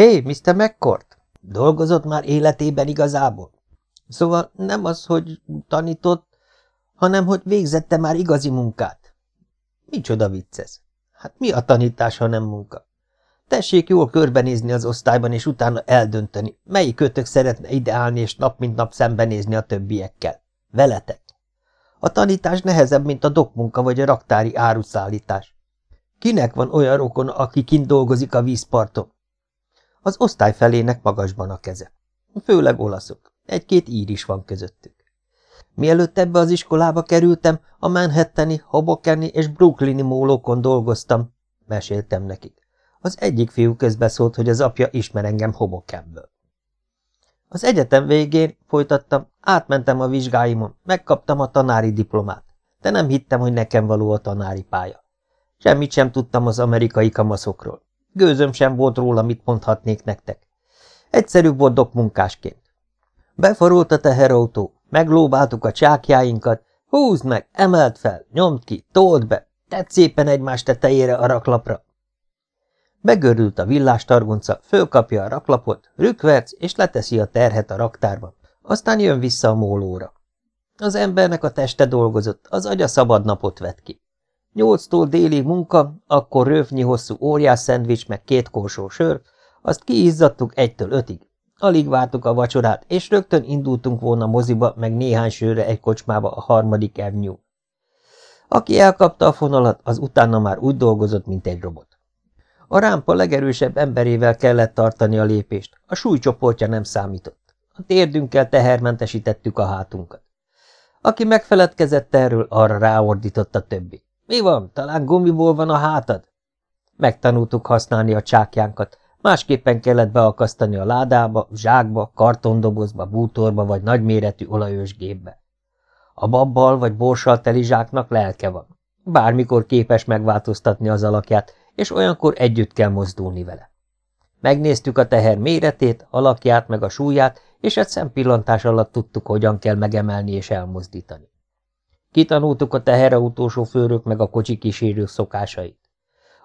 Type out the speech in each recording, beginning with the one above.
Hé, Mr. McCord! Dolgozott már életében igazából? Szóval nem az, hogy tanított, hanem hogy végzette már igazi munkát. Micsoda vicc ez? Hát mi a tanítás, ha nem munka? Tessék jól körbenézni az osztályban, és utána eldönteni, melyik kötök szeretne ideálni, és nap mint nap szembenézni a többiekkel. Veletek. A tanítás nehezebb, mint a dokmunka vagy a raktári áruszállítás. Kinek van olyan rokon, aki kint dolgozik a vízparton? Az osztály felének magasban a keze. Főleg olaszok. Egy-két ír is van közöttük. Mielőtt ebbe az iskolába kerültem, a Manhattani, Hobokeni és Brooklyni mólókon dolgoztam, meséltem nekik. Az egyik fiú közbeszólt, hogy az apja ismer engem Hobokenből. Az egyetem végén, folytattam, átmentem a vizsgáimon, megkaptam a tanári diplomát, de nem hittem, hogy nekem való a tanári pálya. Semmit sem tudtam az amerikai kamaszokról. Gőzöm sem volt róla, mit mondhatnék nektek. Egyszerű volt munkásként. Beforult a teherautó, meglóbáltuk a csákjáinkat, húzd meg, emelt fel, nyomd ki, told be, tedd szépen egymás tetejére a raklapra. Begörült a villás targonca, fölkapja a raklapot, rükverc, és leteszi a terhet a raktárba. Aztán jön vissza a mólóra. Az embernek a teste dolgozott, az agya szabad napot vett ki. Nyolctól délig munka, akkor rövnyi hosszú óriás szendvics meg két korsó sör, azt kiizzadtuk egytől ötig. Alig vártuk a vacsorát, és rögtön indultunk volna moziba, meg néhány sörre egy kocsmába a harmadik Avenue. Aki elkapta a fonalat, az utána már úgy dolgozott, mint egy robot. A rámpa legerősebb emberével kellett tartani a lépést, a súlycsoportja nem számított. A térdünkkel tehermentesítettük a hátunkat. Aki megfeledkezett erről, arra ráordított a többi. Mi van, talán gumiból van a hátad? Megtanultuk használni a csákjánkat, másképpen kellett beakasztani a ládába, zsákba, kartondobozba, bútorba vagy nagyméretű olajos. A babbal vagy borssal teli zsáknak lelke van. Bármikor képes megváltoztatni az alakját, és olyankor együtt kell mozdulni vele. Megnéztük a teher méretét, alakját meg a súlyát, és egy szempillantás alatt tudtuk, hogyan kell megemelni és elmozdítani. Kitanultuk a teherautó sofőrök meg a kocsi kísérők szokásait.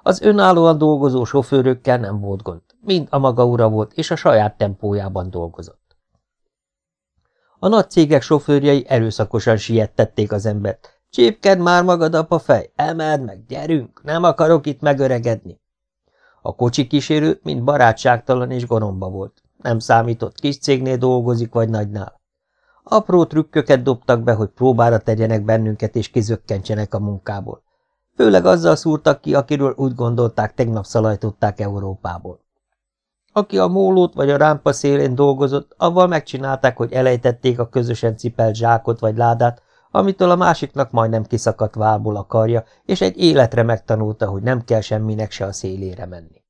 Az önállóan dolgozó sofőrökkel nem volt gond, mind a maga ura volt, és a saját tempójában dolgozott. A nagy cégek sofőrjei erőszakosan siettették az embert, Csípked már magad, apa fej, emeld meg, gyerünk, nem akarok itt megöregedni. A kocsi kísérő mind barátságtalan és goromba volt. Nem számított, kis cégnél dolgozik vagy nagynál. Apró trükköket dobtak be, hogy próbára tegyenek bennünket és kizökkentsenek a munkából. Főleg azzal szúrtak ki, akiről úgy gondolták, tegnap szalajtották Európából. Aki a mólót vagy a rámpa szélén dolgozott, avval megcsinálták, hogy elejtették a közösen cipelt zsákot vagy ládát, amitől a másiknak majdnem kiszakadt válból a karja, és egy életre megtanulta, hogy nem kell semminek se a szélére menni.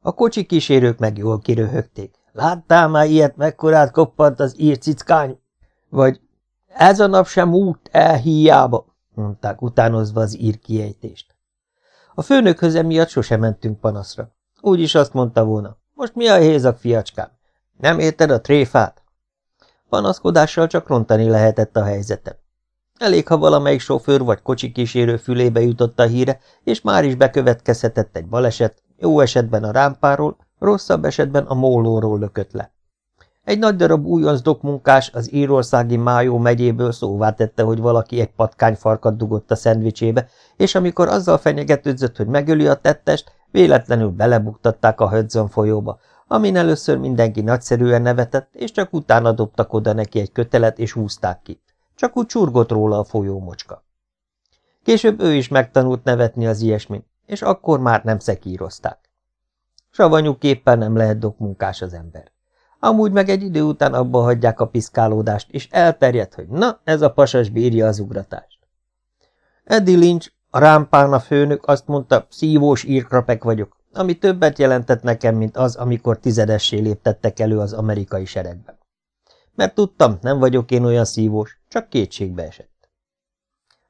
A kocsi kísérők meg jól kiröhögték. Láttál már ilyet, mekkorát koppant az ír cickány? Vagy ez a nap sem út el hiába, mondták utánozva az ír kiejtést. A főnökhöz emiatt sosem mentünk panaszra. Úgy is azt mondta volna, most mi a hézak, fiacskám? Nem érted a tréfát? Panaszkodással csak rontani lehetett a helyzetem. Elég, ha valamelyik sofőr vagy kocsikísérő fülébe jutott a híre, és már is bekövetkezhetett egy baleset, jó esetben a rámpáról, rosszabb esetben a mólóról lökött le. Egy nagy darab újonc dokmunkás az írországi Májó megyéből szóvá tette, hogy valaki egy patkányfarkat dugott a szendvicsébe, és amikor azzal fenyegetődzött, hogy megöli a tettest, véletlenül belebuktatták a Hudson folyóba, amin először mindenki nagyszerűen nevetett, és csak utána dobtak oda neki egy kötelet, és húzták ki. Csak úgy csurgott róla a folyómocska. Később ő is megtanult nevetni az ilyesmin, és akkor már nem szekírozták. Savanyú képpen nem lehet dokmunkás az ember. Amúgy meg egy idő után abba hagyják a piszkálódást, és elterjed, hogy na, ez a pasas bírja az ugratást. Eddie Lynch, a rámpán főnök azt mondta, szívós írkrapek vagyok, ami többet jelentett nekem, mint az, amikor tizedessé léptettek elő az amerikai seregben. Mert tudtam, nem vagyok én olyan szívós, csak kétségbe esett.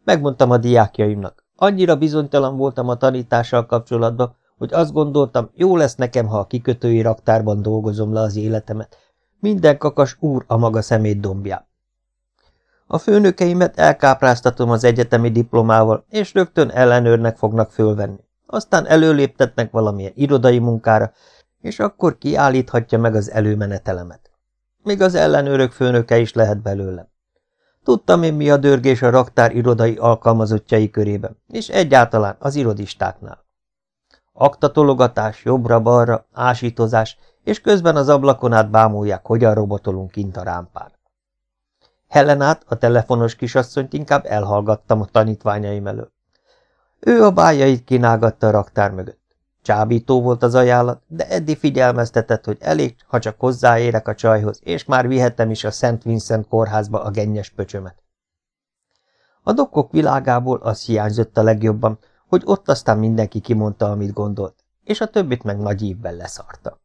Megmondtam a diákjaimnak, annyira bizonytalan voltam a tanítással kapcsolatban, hogy azt gondoltam, jó lesz nekem, ha a kikötői raktárban dolgozom le az életemet. Minden kakas úr a maga szemét dombján. A főnökeimet elkápráztatom az egyetemi diplomával, és rögtön ellenőrnek fognak fölvenni aztán előléptetnek valamilyen irodai munkára, és akkor kiállíthatja meg az előmenetelemet. Még az ellenőrök főnöke is lehet belőlem. Tudtam én, mi a dörgés a raktár irodai alkalmazottjai körében, és egyáltalán az irodistáknál. Aktatologatás, jobbra-balra, ásítozás, és közben az ablakon át bámulják, hogyan robotolunk kint a rámpán. Helenát, a telefonos kisasszonyt inkább elhallgattam a tanítványaim elől. Ő a bájait kínálgatta a raktár mögött. Csábító volt az ajánlat, de Eddi figyelmeztetett, hogy elég, ha csak hozzáérek a csajhoz, és már vihetem is a Szent Vincent kórházba a gennyes pöcsömet. A dokkok világából az hiányzott a legjobban, hogy ott aztán mindenki kimondta, amit gondolt, és a többit meg nagy ívben leszarta.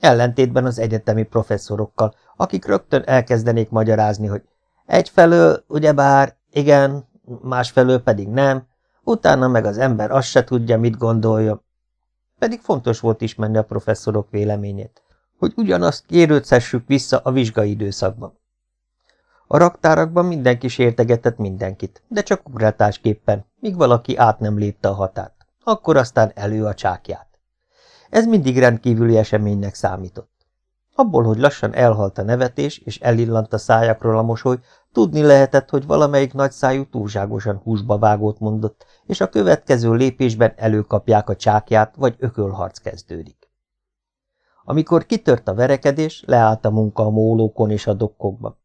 Ellentétben az egyetemi professzorokkal, akik rögtön elkezdenék magyarázni, hogy egyfelől ugyebár igen, másfelől pedig nem, utána meg az ember azt se tudja, mit gondolja, pedig fontos volt ismerni a professzorok véleményét, hogy ugyanazt kérőcessük vissza a vizsgai időszakban. A raktárakban mindenki sértegetett mindenkit, de csak ugratásképpen, míg valaki át nem lépte a határt. Akkor aztán elő a csákját. Ez mindig rendkívüli eseménynek számított. Abból, hogy lassan elhalt a nevetés, és elillant a szájakról a mosoly, tudni lehetett, hogy valamelyik nagyszájú túlságosan húsba vágót mondott, és a következő lépésben előkapják a csákját, vagy ökölharc kezdődik. Amikor kitört a verekedés, leállt a munka a mólókon és a dokkokban.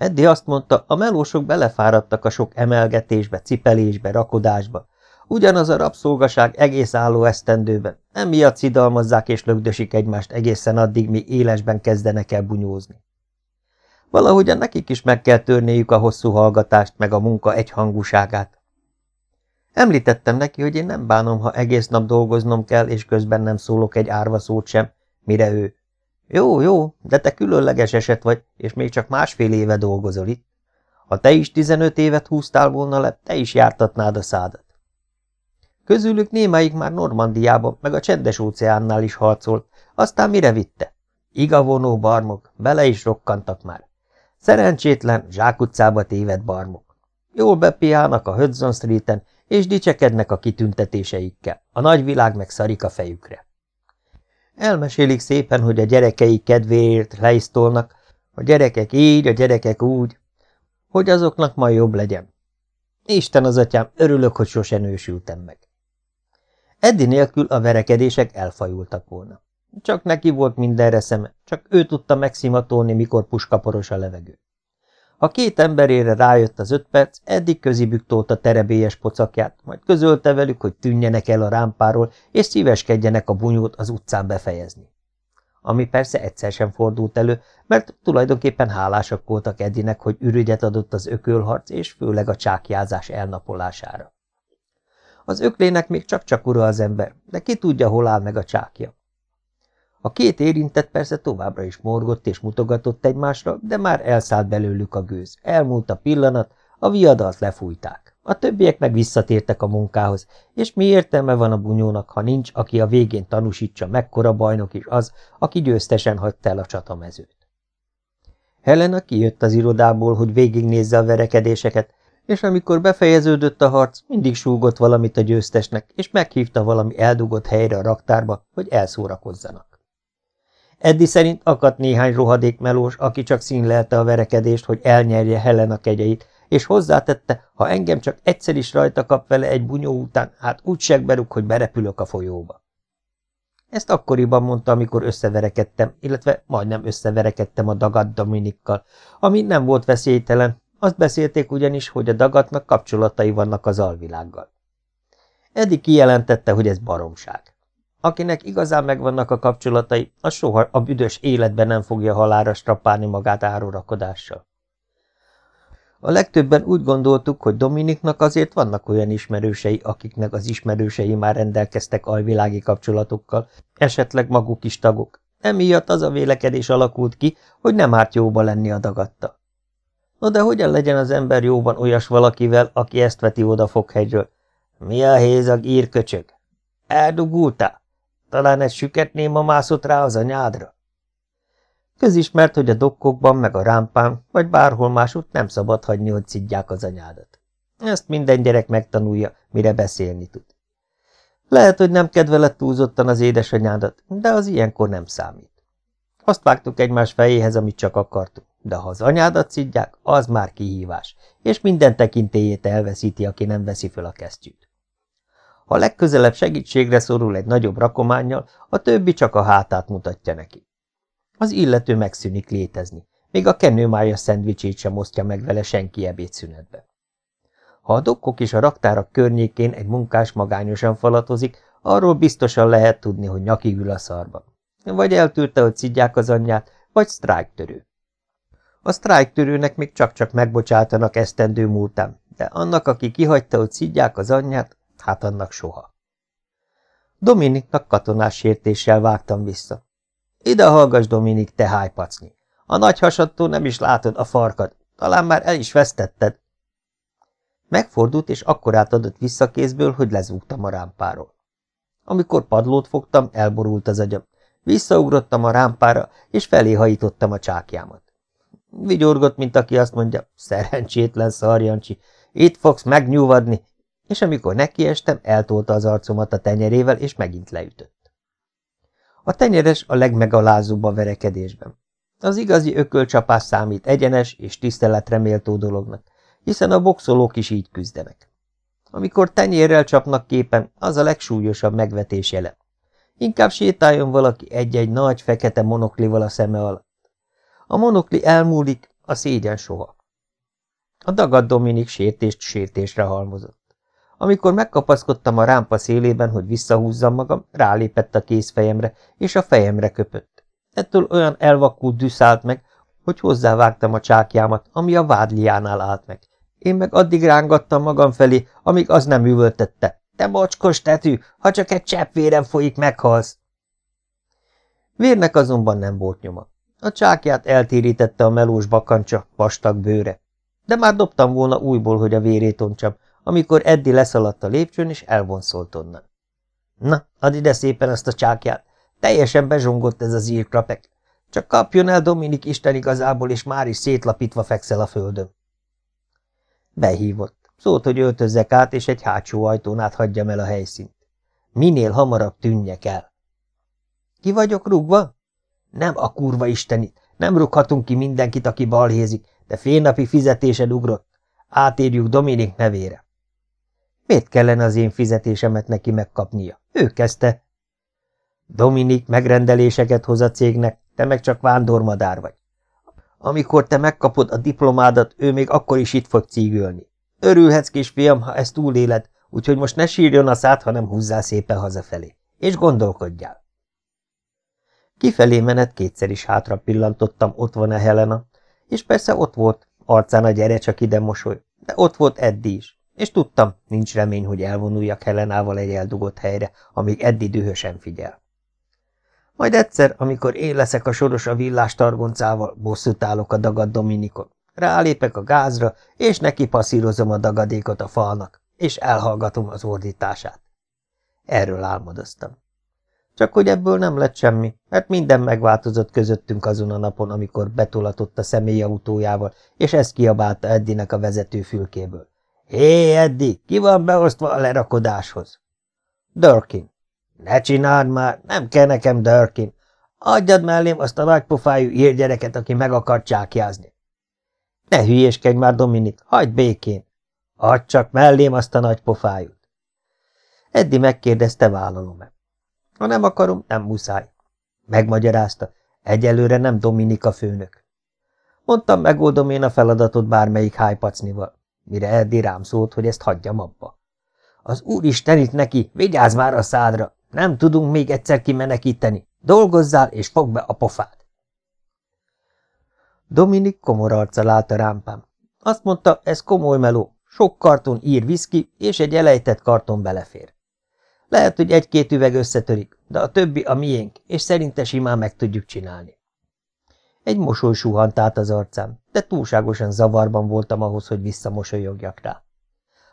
Eddi azt mondta, a melósok belefáradtak a sok emelgetésbe, cipelésbe, rakodásba. Ugyanaz a rabszolgaság egész álló esztendőben, emiatt szidalmazzák és lögdösik egymást egészen addig, mi élesben kezdenek el bunyózni. Valahogyan nekik is meg kell törniük a hosszú hallgatást, meg a munka egyhangúságát. Említettem neki, hogy én nem bánom, ha egész nap dolgoznom kell, és közben nem szólok egy árva szót sem, mire ő. Jó, jó, de te különleges eset vagy, és még csak másfél éve dolgozol itt. Ha te is tizenöt évet húztál volna le, te is jártatnád a szádat. Közülük némelyik már Normandiában, meg a csendes óceánnál is harcolt, aztán mire vitte? Igavonó barmok, bele is rokkantak már. Szerencsétlen, zsákutcába téved barmok. Jól bepiálnak a Hudson Street-en, és dicsekednek a kitüntetéseikkel, a nagyvilág meg szarik a fejükre. Elmesélik szépen, hogy a gyerekeik kedvéért leisztolnak, a gyerekek így, a gyerekek úgy, hogy azoknak majd jobb legyen. Isten az atyám, örülök, hogy sose nősültem meg. Eddi nélkül a verekedések elfajultak volna. Csak neki volt mindenre szeme, csak ő tudta megszimatolni, mikor puskaporos a levegő. Ha két emberére rájött az öt perc, eddig közibük tolta terebélyes pocakját, majd közölte velük, hogy tűnjenek el a rámpáról, és szíveskedjenek a bunyót az utcán befejezni. Ami persze egyszer sem fordult elő, mert tulajdonképpen hálásak voltak Edinek, hogy ürügyet adott az ökölharc és főleg a csákjázás elnapolására. Az öklének még csak-csak ura az ember, de ki tudja, hol áll meg a csákja. A két érintett persze továbbra is morgott és mutogatott egymásra, de már elszállt belőlük a gőz. Elmúlt a pillanat, a viadalt lefújták. A többiek meg visszatértek a munkához, és mi értelme van a bunyónak, ha nincs, aki a végén tanúsítsa, mekkora bajnok is az, aki győztesen hagyta el a csatamezőt. Helena kijött az irodából, hogy végignézze a verekedéseket, és amikor befejeződött a harc, mindig súgott valamit a győztesnek, és meghívta valami eldugott helyre a raktárba, hogy elszórakozzanak. Eddi szerint akadt néhány rohadék melós, aki csak színlelte a verekedést, hogy elnyerje Helena kegyeit, és hozzátette, ha engem csak egyszer is rajta kap vele egy bunyó után, hát úgy segberuk, hogy berepülök a folyóba. Ezt akkoriban mondta, amikor összeverekedtem, illetve majdnem összeverekedtem a dagat Dominikkal, ami nem volt veszélytelen, azt beszélték ugyanis, hogy a dagatnak kapcsolatai vannak az alvilággal. Edi kijelentette, hogy ez baromság. Akinek igazán megvannak a kapcsolatai, az soha a büdös életben nem fogja halára strapálni magát árorakodással. A legtöbben úgy gondoltuk, hogy Dominiknak azért vannak olyan ismerősei, akiknek az ismerősei már rendelkeztek alvilági kapcsolatokkal, esetleg maguk is tagok. Emiatt az a vélekedés alakult ki, hogy nem árt jóba lenni a dagatta. No de hogyan legyen az ember jóban olyas valakivel, aki ezt veti oda foghegyről? Mi a hézag, írköcsög? Eldugultál? Talán egy süket néma mászott rá az anyádra? Közismert, hogy a dokkokban, meg a rámpán, vagy bárhol másút nem szabad hagyni, hogy szidják az anyádat. Ezt minden gyerek megtanulja, mire beszélni tud. Lehet, hogy nem kedvelett túlzottan az édesanyádat, de az ilyenkor nem számít. Azt vágtuk egymás fejéhez, amit csak akartunk, de ha az anyádat szidják, az már kihívás, és minden tekintélyét elveszíti, aki nem veszi föl a kesztyűt. Ha legközelebb segítségre szorul egy nagyobb rakományjal, a többi csak a hátát mutatja neki. Az illető megszűnik létezni, még a kenőmája szendvicsét sem osztja meg vele senki ebédszünetben. Ha a dokkok és a raktárak környékén egy munkás magányosan falatozik, arról biztosan lehet tudni, hogy nyakig ül a szarban. Vagy eltűrte, hogy szidják az anyját, vagy sztrájktörő. A sztrájktörőnek még csak-csak megbocsátanak esztendő múltán, de annak, aki kihagyta, hogy szidják az anyját, hát annak soha. Dominiknak katonás sértéssel vágtam vissza. Ide hallgass, Dominik, te hájpacni. A nagy hasadtól nem is látod a farkad, talán már el is vesztetted. Megfordult, és akkorát adott vissza kézből, hogy lezúgtam a rámpáról. Amikor padlót fogtam, elborult az agyam. Visszaugrottam a rámpára, és felé hajítottam a csákjámat. Vigyorgott, mint aki azt mondja, szerencsétlen szarjancsi, itt fogsz megnyúvadni, és amikor nekiestem, eltolta az arcomat a tenyerével, és megint leütött. A tenyeres a legmegalázóbb a verekedésben. Az igazi ökölcsapás számít egyenes és tiszteletre méltó dolognak, hiszen a boxolók is így küzdenek. Amikor tenyérrel csapnak képen, az a legsúlyosabb megvetés jele. Inkább sétáljon valaki egy-egy nagy fekete monoklival a szeme alatt. A monokli elmúlik, a szégyen soha. A dagad Dominik sértést sértésre halmozott. Amikor megkapaszkodtam a rámpa szélében, hogy visszahúzzam magam, rálépett a kézfejemre, és a fejemre köpött. Ettől olyan elvakult düszált meg, hogy hozzávágtam a csákjámat, ami a vádliánál állt meg. Én meg addig rángattam magam felé, amíg az nem üvöltette. Te bocskos tetű, ha csak egy csepp vérem folyik, meghalsz. Vérnek azonban nem volt nyoma. A csákját eltérítette a melós bakancsa, vastag bőre. De már dobtam volna újból, hogy a vérét ontsam, amikor Eddi leszaladt a lépcsőn, és elvonszolt onnan. Na, add ide szépen azt a csákját. Teljesen bezsongott ez az írkrapek. Csak kapjon el Dominik Isten igazából, és már is szétlapítva fekszel a földön. Behívott. Szólt, hogy öltözzek át, és egy hátsó ajtón át hagyjam el a helyszínt. Minél hamarabb tűnjek el. Ki vagyok rúgva? Nem a kurva istenit. Nem rúghatunk ki mindenkit, aki balhézik, de félnapi fizetésed ugrott. Átérjük Dominik nevére. Miért kellene az én fizetésemet neki megkapnia? Ő kezdte. Dominik megrendeléseket hoz a cégnek, te meg csak vándormadár vagy. Amikor te megkapod a diplomádat, ő még akkor is itt fog cígölni. Örülhetsz, kisfiam, ha ezt túléled, úgyhogy most ne sírjon a szád, hanem húzzál szépen hazafelé. És gondolkodjál. Kifelé menet kétszer is hátra pillantottam, ott van-e Helena, és persze ott volt, arcán a gyere csak ide mosoly, de ott volt Eddi is, és tudtam, nincs remény, hogy elvonuljak Helenával egy eldugott helyre, amíg Eddi dühösen figyel. Majd egyszer, amikor én leszek a soros a villás targoncával, bosszút állok a dagad Dominikon. Rálépek a gázra, és neki passzírozom a dagadékot a falnak, és elhallgatom az ordítását. Erről álmodoztam. Csak hogy ebből nem lett semmi, mert minden megváltozott közöttünk azon a napon, amikor betolatott a személyautójával, és ezt kiabálta Eddinek a vezető fülkéből. Hé, Eddi, ki van beosztva a lerakodáshoz? Dörkin. Ne csináld már, nem kell nekem Dörkin. Adjad mellém azt a nagypofájú írgyereket, aki meg akar csákjázni. Ne hülyéskedj már, Dominik, hagyd békén. Adj csak mellém azt a nagypofájút. Eddi megkérdezte, vállalom-e. Ha nem akarom, nem muszáj. Megmagyarázta, egyelőre nem Dominika főnök. Mondtam, megoldom én a feladatot bármelyik hájpacnival, mire Eddi rám szólt, hogy ezt hagyjam abba. Az úristen itt neki, vigyázz már a szádra, nem tudunk még egyszer kimenekíteni. Dolgozzál, és fogd be a pofát. Dominik komor arccal állt rámpám. Azt mondta, ez komoly meló, sok karton ír viszki, és egy elejtett karton belefér. Lehet, hogy egy-két üveg összetörik, de a többi a miénk, és szerinte simán meg tudjuk csinálni. Egy mosoly suhant át az arcám, de túlságosan zavarban voltam ahhoz, hogy visszamosolyogjak rá.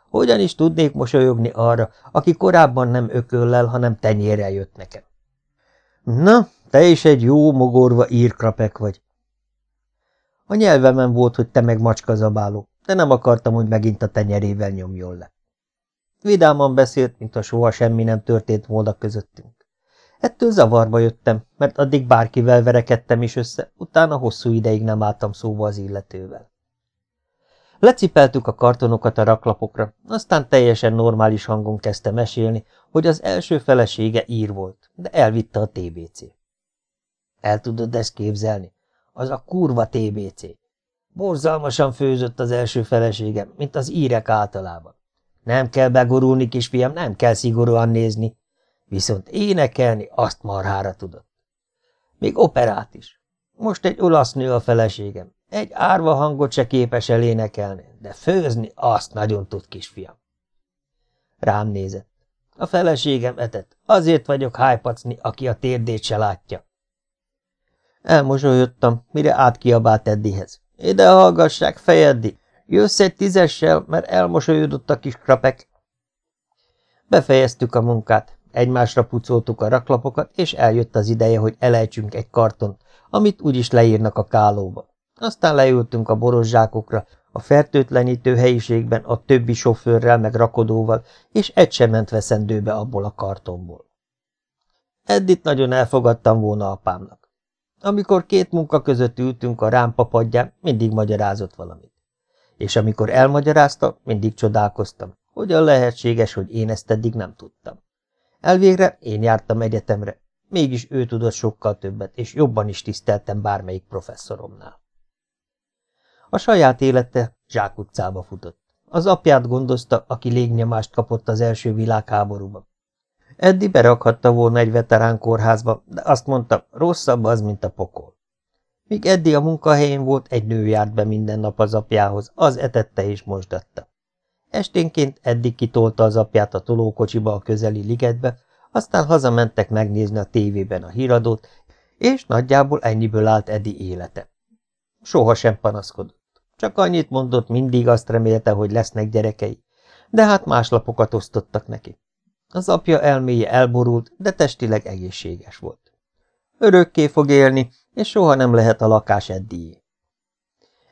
Hogyan is tudnék mosolyogni arra, aki korábban nem ököllel, hanem tenyérrel jött nekem? Na, te is egy jó mogorva írkrapek vagy. A nyelvemen volt, hogy te meg macska zabáló, de nem akartam, hogy megint a tenyerével nyomjon le. Vidáman beszélt, mintha soha semmi nem történt volna közöttünk. Ettől zavarba jöttem, mert addig bárkivel verekedtem is össze, utána hosszú ideig nem álltam szóba az illetővel. Lecipeltük a kartonokat a raklapokra, aztán teljesen normális hangon kezdte mesélni, hogy az első felesége ír volt, de elvitte a TBC. El tudod ezt képzelni? Az a kurva TBC. Borzalmasan főzött az első feleségem, mint az írek általában. Nem kell begorulni, kisfiam, nem kell szigorúan nézni. Viszont énekelni azt marhára tudott. Még operát is. Most egy olasz nő a feleségem. Egy árva hangot se képes elénekelni, de főzni azt nagyon tud, kisfiam. Rám nézett. A feleségem etett. Azért vagyok hájpacni, aki a térdét se látja. Elmosolyodtam, mire átkiabált Eddihez. Ide hallgassák, fejeddi! Jössz egy tízessel, mert elmosolyodott a kis krapek. Befejeztük a munkát, egymásra pucoltuk a raklapokat, és eljött az ideje, hogy elejtsünk egy kartont, amit úgyis leírnak a kálóba. Aztán leültünk a borozsákokra, a fertőtlenítő helyiségben a többi sofőrrel meg rakodóval, és egy sem ment veszendőbe abból a kartonból. Eddit nagyon elfogadtam volna apámnak. Amikor két munka között ültünk a rámpapadján, mindig magyarázott valamit. És amikor elmagyarázta, mindig csodálkoztam, hogyan lehetséges, hogy én ezt eddig nem tudtam. Elvégre én jártam egyetemre, mégis ő tudott sokkal többet, és jobban is tiszteltem bármelyik professzoromnál. A saját élete zsákutcába futott. Az apját gondozta, aki légnyomást kapott az első világháborúban. Eddi berakhatta volna egy veterán kórházba, de azt mondta, rosszabb az, mint a pokol. Míg Eddi a munkahelyén volt, egy nő járt be minden nap az apjához, az etette és mosdatta. Esténként Eddi kitolta az apját a tolókocsiba a közeli ligetbe, aztán hazamentek megnézni a tévében a híradót, és nagyjából ennyiből állt Eddi élete. Soha sem panaszkodott. Csak annyit mondott, mindig azt remélte, hogy lesznek gyerekei, de hát más lapokat osztottak neki. Az apja elméje elborult, de testileg egészséges volt. Örökké fog élni, és soha nem lehet a lakás Eddié.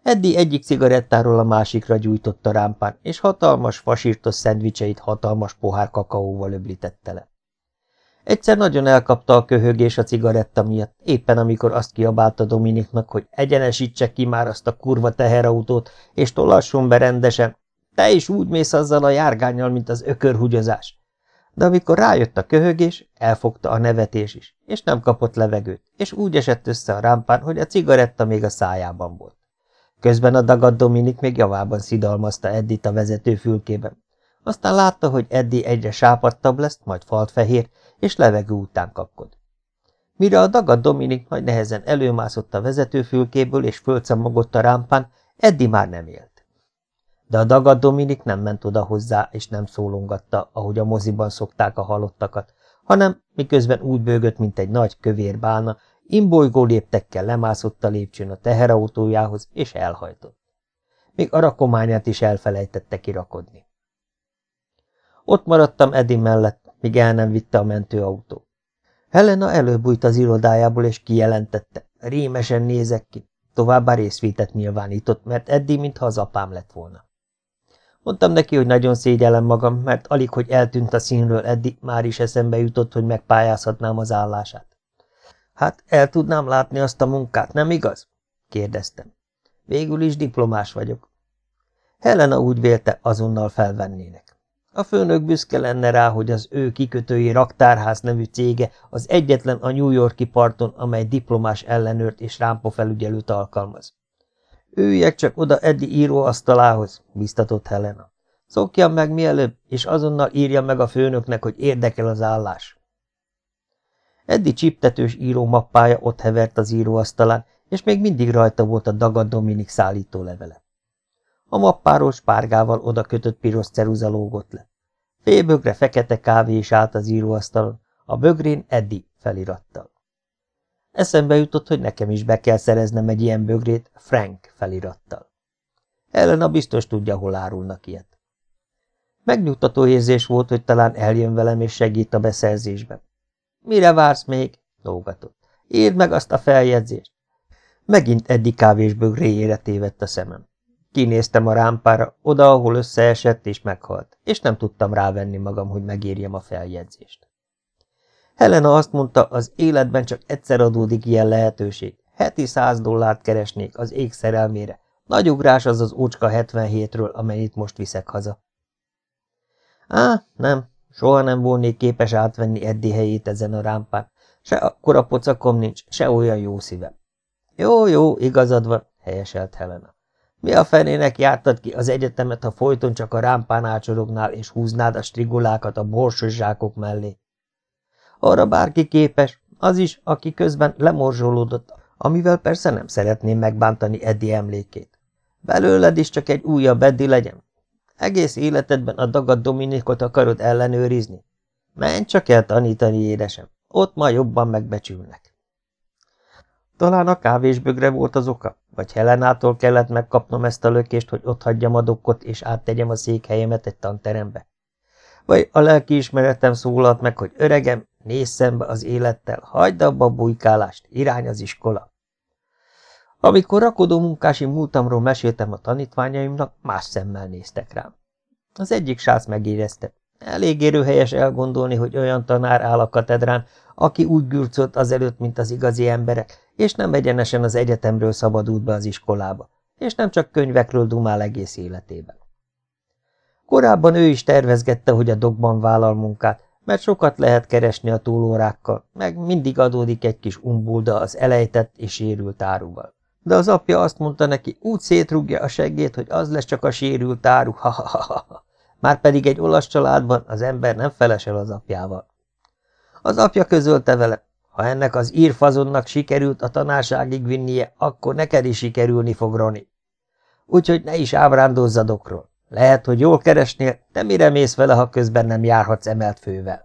Eddi egyik cigarettáról a másikra gyújtotta rámpán, és hatalmas, fasírtos szendvicseit hatalmas pohár kakaóval öblítette le. Egyszer nagyon elkapta a köhögés a cigaretta miatt, éppen amikor azt kiabálta Dominiknak, hogy egyenesítse ki már azt a kurva teherautót, és tolasson be rendesen. Te is úgy mész azzal a járgányal, mint az ökörhúgyozás. De amikor rájött a köhögés, elfogta a nevetés is, és nem kapott levegőt, és úgy esett össze a rámpán, hogy a cigaretta még a szájában volt. Közben a dagad Dominik még javában szidalmazta Eddit a vezető fülkében. Aztán látta, hogy Eddi egyre sápadtabb lesz, majd faltfehér, és levegő után kapkod. Mire a dagad Dominik nagy nehezen előmászott a vezetőfülkéből és fölcemogott a rámpán, Eddi már nem élt. De a dagad Dominik nem ment oda hozzá, és nem szólongatta, ahogy a moziban szokták a halottakat, hanem miközben úgy bőgött, mint egy nagy kövér bálna, imbolygó léptekkel lemászott a lépcsőn a teherautójához, és elhajtott. Még a rakományát is elfelejtette kirakodni. Ott maradtam Edi mellett, míg el nem vitte a mentőautó. Helena előbújt az irodájából, és kijelentette. Rémesen nézek ki. Továbbá részvétet nyilvánított, mert eddig, mintha az apám lett volna. Mondtam neki, hogy nagyon szégyellem magam, mert alig, hogy eltűnt a színről eddig, már is eszembe jutott, hogy megpályázhatnám az állását. Hát el tudnám látni azt a munkát, nem igaz? kérdeztem. Végül is diplomás vagyok. Helena úgy vélte, azonnal felvennének. A főnök büszke lenne rá, hogy az ő kikötői raktárház nevű cége az egyetlen a New Yorki parton, amely diplomás ellenőrt és rámpafelügyelőt alkalmaz. Üljek csak oda Eddi íróasztalához, biztatott Helena. Szokjam meg mielőbb, és azonnal írja meg a főnöknek, hogy érdekel az állás. Eddi csiptetős írómappája ott hevert az íróasztalán, és még mindig rajta volt a Dagad Dominik szállító levele. A mappáról spárgával oda kötött piros ceruza lógott le. Félbögre fekete kávé is állt az íróasztalon, a bögrén Eddi felirattal. Eszembe jutott, hogy nekem is be kell szereznem egy ilyen bögrét Frank felirattal. Elena biztos tudja, hol árulnak ilyet. Megnyugtató érzés volt, hogy talán eljön velem és segít a beszerzésben. Mire vársz még? lógatott. Írd meg azt a feljegyzést. Megint Eddi kávés bögréjére tévedt a szemem. Kinéztem a rámpára, oda, ahol összeesett és meghalt, és nem tudtam rávenni magam, hogy megírjam a feljegyzést. Helena azt mondta, az életben csak egyszer adódik ilyen lehetőség. Heti száz dollárt keresnék az ég szerelmére. Nagy ugrás az az ócska 77-ről, amennyit most viszek haza. Á, nem, soha nem volnék képes átvenni Eddi helyét ezen a rámpán. Se akkora pocakom nincs, se olyan jó szívem. Jó, jó, igazad van, helyeselt Helena. Mi a fenének jártad ki az egyetemet, ha folyton csak a rámpán ácsorognál és húznád a strigulákat a borsos zsákok mellé? Arra bárki képes, az is, aki közben lemorzsolódott, amivel persze nem szeretném megbántani Eddi emlékét. Belőled is csak egy újabb Eddi legyen. Egész életedben a dagad Dominikot akarod ellenőrizni? Menj csak el tanítani, édesem, ott ma jobban megbecsülnek. Talán a kávésbögre volt az oka, vagy Helenától kellett megkapnom ezt a lökést, hogy ott hagyjam a dokkot, és áttegyem a székhelyemet egy tanterembe. Vagy a lelkiismeretem szólalt meg, hogy öregem, nézz szembe az élettel, hagyd abba a bujkálást, irány az iskola. Amikor rakodó munkási múltamról meséltem a tanítványaimnak, más szemmel néztek rám. Az egyik sász megérezte. Elég érőhelyes elgondolni, hogy olyan tanár áll a katedrán, aki úgy gürcolt azelőtt, mint az igazi emberek, és nem egyenesen az egyetemről szabadult be az iskolába, és nem csak könyvekről dumál egész életében. Korábban ő is tervezgette, hogy a dogban vállal munkát, mert sokat lehet keresni a túlórákkal, meg mindig adódik egy kis umbulda az elejtett és sérült áruval. De az apja azt mondta neki, úgy szétrugja a seggét, hogy az lesz csak a sérült áru, ha, ha, ha, ha. Már pedig egy olasz családban az ember nem felesel az apjával. Az apja közölte vele, ha ennek az írfazonnak sikerült a tanárságig vinnie, akkor neked is sikerülni fog, Roni. Úgyhogy ne is ábrándozzadokról. Lehet, hogy jól keresnél, de mire mész vele, ha közben nem járhatsz emelt fővel?